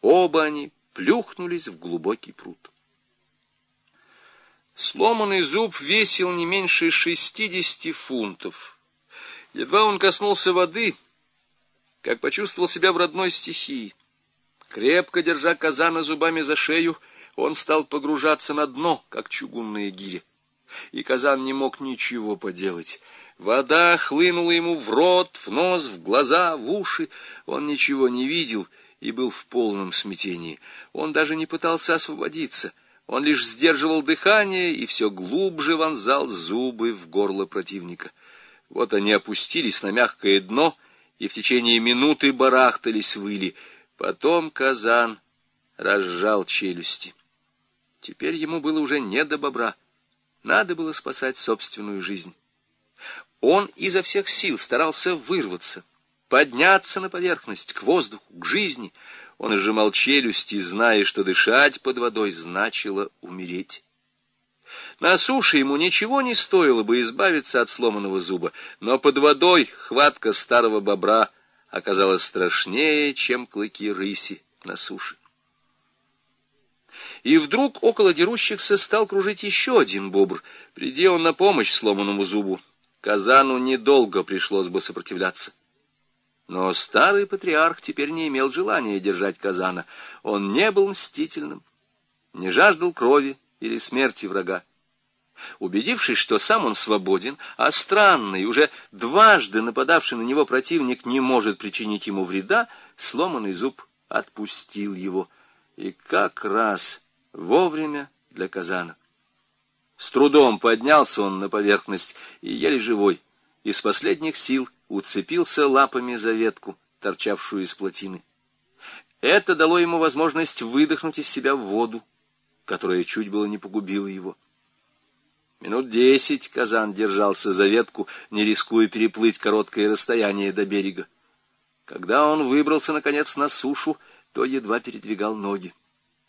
Оба они плюхнулись в глубокий пруд. Сломанный зуб весил не меньше шестидесяти фунтов. Едва он коснулся воды, как почувствовал себя в родной стихии. Крепко держа казана зубами за шею, он стал погружаться на дно, как чугунная гиря. И казан не мог ничего поделать. Вода хлынула ему в рот, в нос, в глаза, в уши. Он ничего не видел и был в полном смятении. Он даже не пытался освободиться — он лишь сдерживал дыхание и все глубже вонзал зубы в горло противника. Вот они опустились на мягкое дно и в течение минуты барахтались выли. Потом казан разжал челюсти. Теперь ему было уже не до бобра. Надо было спасать собственную жизнь. Он изо всех сил старался вырваться, подняться на поверхность, к воздуху, к жизни — он сжимал челюсти, зная, что дышать под водой значило умереть. На суше ему ничего не стоило бы избавиться от сломанного зуба, но под водой хватка старого бобра оказалась страшнее, чем клыки рыси на суше. И вдруг около дерущихся стал кружить еще один бобр. Приди он на помощь сломанному зубу, казану недолго пришлось бы сопротивляться. Но старый патриарх теперь не имел желания держать Казана. Он не был мстительным, не жаждал крови или смерти врага. Убедившись, что сам он свободен, а странный, уже дважды нападавший на него противник не может причинить ему вреда, сломанный зуб отпустил его. И как раз вовремя для Казана. С трудом поднялся он на поверхность и еле живой, из последних сил — уцепился лапами за ветку, торчавшую из плотины. Это дало ему возможность выдохнуть из себя воду, которая чуть было не погубила его. Минут десять Казан держался за ветку, не рискуя переплыть короткое расстояние до берега. Когда он выбрался, наконец, на сушу, то едва передвигал ноги.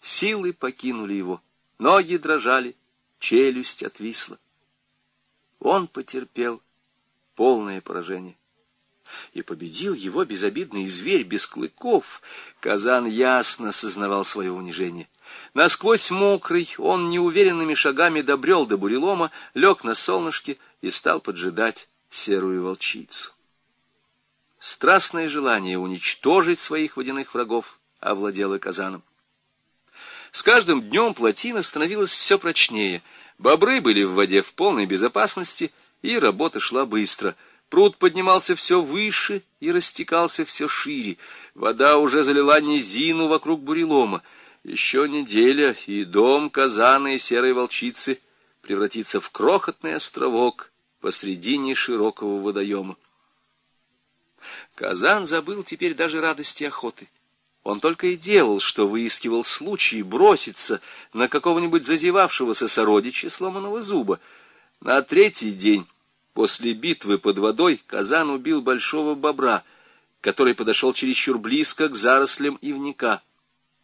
Силы покинули его, ноги дрожали, челюсть отвисла. Он потерпел полное поражение и победил его безобидный зверь без клыков. Казан ясно сознавал свое унижение. Насквозь мокрый, он неуверенными шагами добрел до бурелома, лег на солнышке и стал поджидать серую волчицу. Страстное желание уничтожить своих водяных врагов овладело Казаном. С каждым днем плотина становилась все прочнее. Бобры были в воде в полной безопасности, и работа шла быстро — Пруд поднимался все выше и растекался все шире. Вода уже залила низину вокруг бурелома. Еще неделя, и дом казаны и серой волчицы превратится в крохотный островок посредине широкого водоема. Казан забыл теперь даже радости охоты. Он только и делал, что выискивал случай броситься на какого-нибудь зазевавшегося сородича сломанного зуба. На третий день После битвы под водой Казан убил большого бобра, который подошел чересчур близко к зарослям ивника.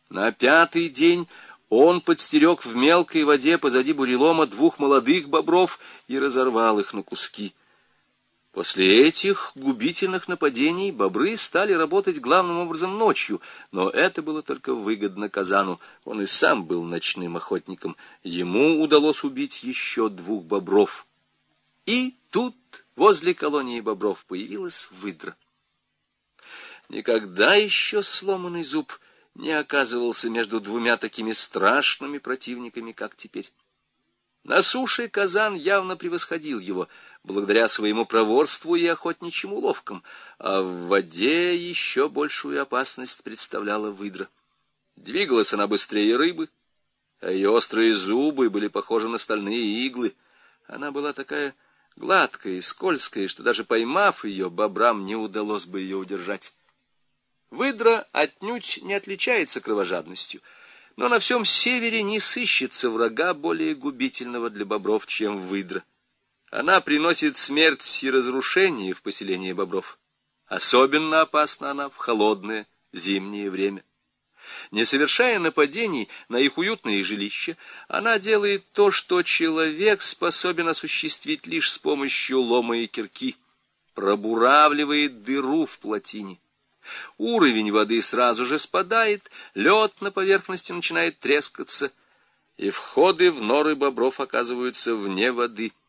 На пятый день он подстерег в мелкой воде позади бурелома двух молодых бобров и разорвал их на куски. После этих губительных нападений бобры стали работать главным образом ночью, но это было только выгодно Казану. Он и сам был ночным охотником. Ему удалось убить еще двух бобров. И тут возле колонии бобров появилась выдра. Никогда еще сломанный зуб не оказывался между двумя такими страшными противниками, как теперь. На суше казан явно превосходил его, благодаря своему проворству и охотничьим уловкам, а в воде еще большую опасность представляла выдра. Двигалась она быстрее рыбы, а ее острые зубы были похожи на стальные иглы. Она была такая гладкая и скользкая, что даже поймав ее, бобрам не удалось бы ее удержать. Выдра отнюдь не отличается кровожадностью, но на всем севере не сыщется врага более губительного для бобров, чем выдра. Она приносит смерть и разрушение в поселении бобров. Особенно опасна она в холодное зимнее время. Не совершая нападений на их уютные жилища, она делает то, что человек способен осуществить лишь с помощью лома и кирки, пробуравливает дыру в плотине, Уровень воды сразу же спадает, лед на поверхности начинает трескаться, и входы в норы бобров оказываются вне воды —